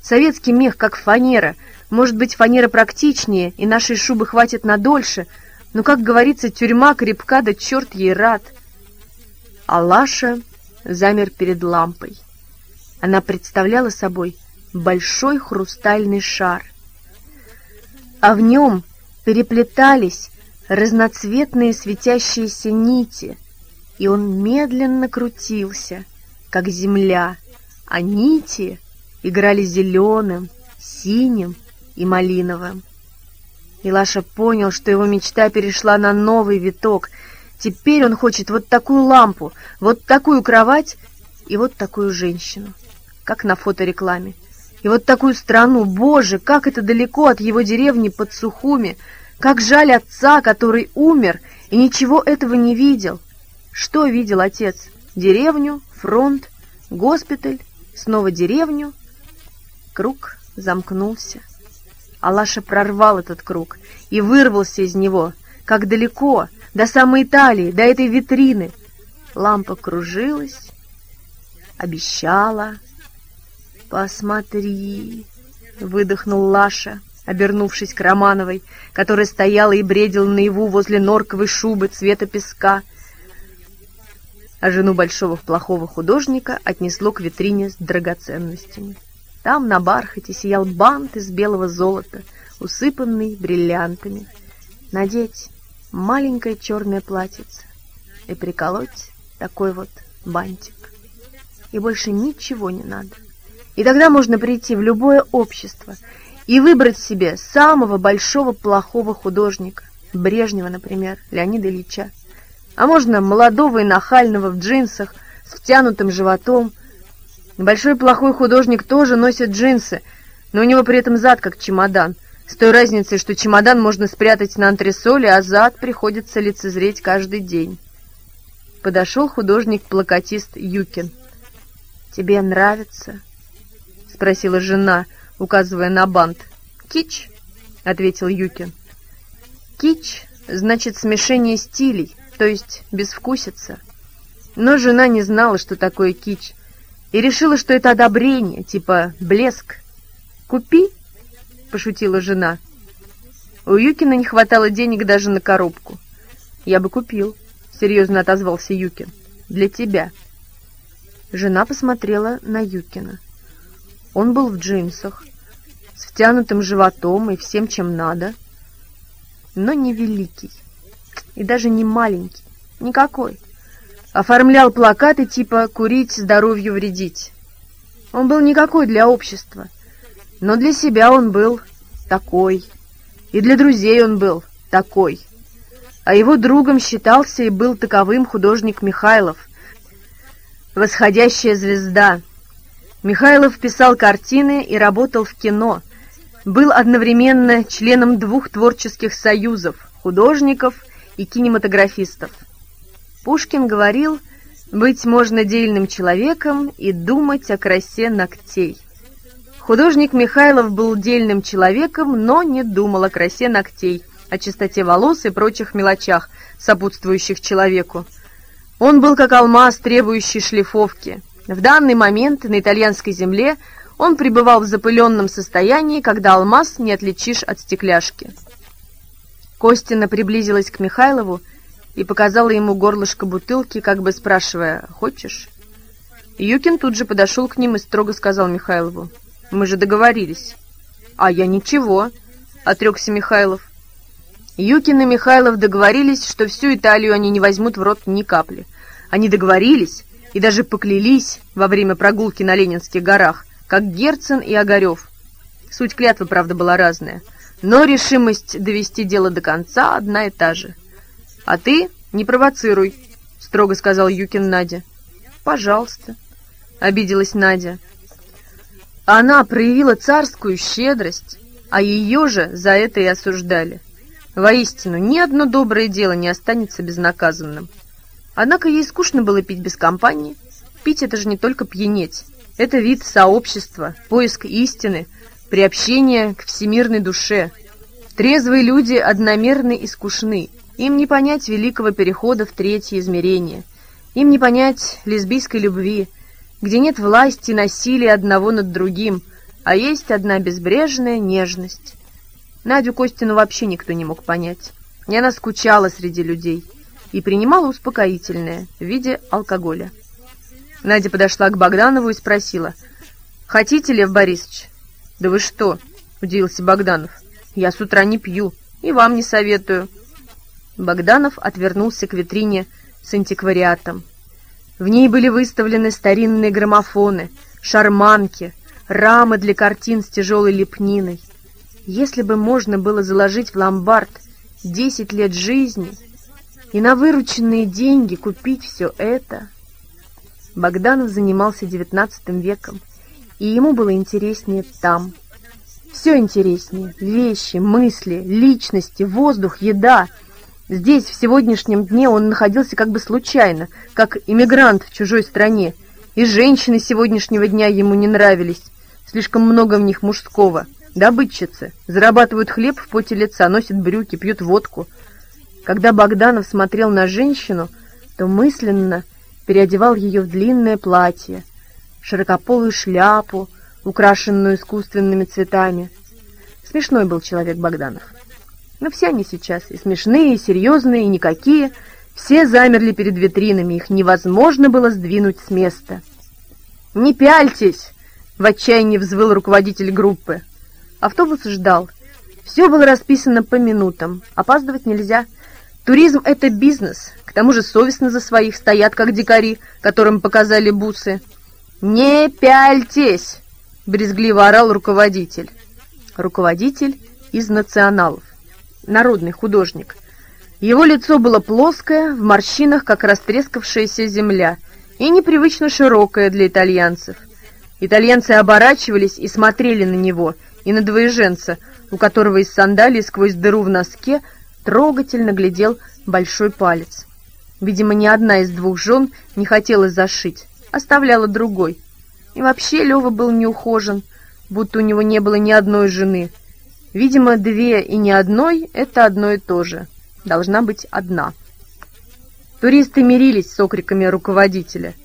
Советский мех как фанера. Может быть, фанера практичнее, и нашей шубы хватит надольше, но, как говорится, тюрьма крепка, да черт ей рад. Алаша замер перед лампой. Она представляла собой большой хрустальный шар. А в нем переплетались разноцветные светящиеся нити — и он медленно крутился, как земля, а нити играли зеленым, синим и малиновым. Илаша понял, что его мечта перешла на новый виток. Теперь он хочет вот такую лампу, вот такую кровать и вот такую женщину, как на фоторекламе. И вот такую страну, боже, как это далеко от его деревни под Сухуми, как жаль отца, который умер и ничего этого не видел. Что видел отец? Деревню, фронт, госпиталь, снова деревню. Круг замкнулся. Алаша прорвал этот круг и вырвался из него, как далеко, до самой Италии, до этой витрины. Лампа кружилась, обещала. «Посмотри!» — выдохнул Лаша, обернувшись к Романовой, которая стояла и бредила наяву возле норковой шубы цвета песка — а жену большого плохого художника отнесло к витрине с драгоценностями. Там на бархате сиял бант из белого золота, усыпанный бриллиантами. Надеть маленькое черное платьице и приколоть такой вот бантик. И больше ничего не надо. И тогда можно прийти в любое общество и выбрать себе самого большого плохого художника, Брежнева, например, Леонида Ильича а можно молодого и нахального в джинсах с втянутым животом. Большой плохой художник тоже носит джинсы, но у него при этом зад как чемодан, с той разницей, что чемодан можно спрятать на антресоле, а зад приходится лицезреть каждый день. Подошел художник-плакатист Юкин. «Тебе нравится?» — спросила жена, указывая на бант. «Кич», — ответил Юкин. «Кич» значит смешение стилей — то есть безвкусица. Но жена не знала, что такое кич, и решила, что это одобрение, типа блеск. «Купи», — пошутила жена. У Юкина не хватало денег даже на коробку. «Я бы купил», — серьезно отозвался Юкин. «Для тебя». Жена посмотрела на Юкина. Он был в джинсах, с втянутым животом и всем, чем надо, но не великий и даже не маленький, никакой. Оформлял плакаты типа «Курить, здоровью вредить». Он был никакой для общества, но для себя он был такой, и для друзей он был такой. А его другом считался и был таковым художник Михайлов, восходящая звезда. Михайлов писал картины и работал в кино, был одновременно членом двух творческих союзов – художников и кинематографистов. Пушкин говорил, быть можно дельным человеком и думать о красе ногтей. Художник Михайлов был дельным человеком, но не думал о красе ногтей, о чистоте волос и прочих мелочах, сопутствующих человеку. Он был как алмаз, требующий шлифовки. В данный момент на итальянской земле он пребывал в запыленном состоянии, когда алмаз не отличишь от стекляшки. Костина приблизилась к Михайлову и показала ему горлышко бутылки, как бы спрашивая «Хочешь?». Юкин тут же подошел к ним и строго сказал Михайлову «Мы же договорились». «А я ничего», — отрекся Михайлов. Юкин и Михайлов договорились, что всю Италию они не возьмут в рот ни капли. Они договорились и даже поклялись во время прогулки на Ленинских горах, как Герцен и Огарев. Суть клятвы, правда, была разная, но решимость довести дело до конца одна и та же. «А ты не провоцируй», — строго сказал Юкин Наде. «Пожалуйста», — обиделась Надя. Она проявила царскую щедрость, а ее же за это и осуждали. Воистину, ни одно доброе дело не останется безнаказанным. Однако ей скучно было пить без компании. Пить — это же не только пьянеть. Это вид сообщества, поиск истины, приобщение к всемирной душе. Трезвые люди одномерны и скучны. Им не понять великого перехода в третье измерение. Им не понять лесбийской любви, где нет власти и насилия одного над другим, а есть одна безбрежная нежность. Надю Костину вообще никто не мог понять. И она скучала среди людей и принимала успокоительное в виде алкоголя. Надя подошла к Богданову и спросила, «Хотите, Лев Борисович?» «Да вы что?» — удивился Богданов. «Я с утра не пью и вам не советую». Богданов отвернулся к витрине с антиквариатом. В ней были выставлены старинные граммофоны, шарманки, рамы для картин с тяжелой лепниной. Если бы можно было заложить в ломбард десять лет жизни и на вырученные деньги купить все это... Богданов занимался девятнадцатым веком, и ему было интереснее там. Все интереснее — вещи, мысли, личности, воздух, еда. Здесь, в сегодняшнем дне, он находился как бы случайно, как иммигрант в чужой стране, и женщины сегодняшнего дня ему не нравились, слишком много в них мужского — Добытчицы. Зарабатывают хлеб в поте лица, носят брюки, пьют водку. Когда Богданов смотрел на женщину, то мысленно переодевал ее в длинное платье, широкополую шляпу, украшенную искусственными цветами. Смешной был человек Богданов. Но все они сейчас и смешные, и серьезные, и никакие. Все замерли перед витринами, их невозможно было сдвинуть с места. «Не пяльтесь!» — в отчаянии взвыл руководитель группы. Автобус ждал. Все было расписано по минутам. Опаздывать нельзя. Туризм — это бизнес. К тому же совестно за своих стоят, как дикари, которым показали бусы. «Не пяльтесь!» — брезгливо орал руководитель. Руководитель из националов. Народный художник. Его лицо было плоское, в морщинах, как растрескавшаяся земля, и непривычно широкое для итальянцев. Итальянцы оборачивались и смотрели на него — и на двоеженца, у которого из сандалии сквозь дыру в носке трогательно глядел большой палец. Видимо, ни одна из двух жен не хотела зашить, оставляла другой. И вообще Лева был неухожен, будто у него не было ни одной жены. Видимо, две и ни одной — это одно и то же. Должна быть одна. Туристы мирились с окриками руководителя.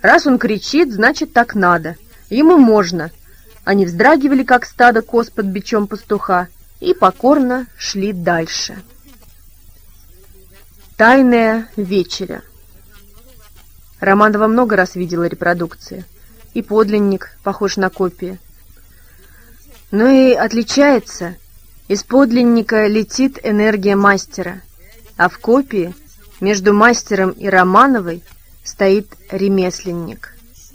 Раз он кричит, значит, так надо. Ему можно — они вздрагивали, как стадо коз под бичом пастуха, и покорно шли дальше. Тайная вечеря. Романова много раз видела репродукции, и подлинник похож на копии. Но и отличается, из подлинника летит энергия мастера, а в копии между мастером и Романовой стоит ремесленник —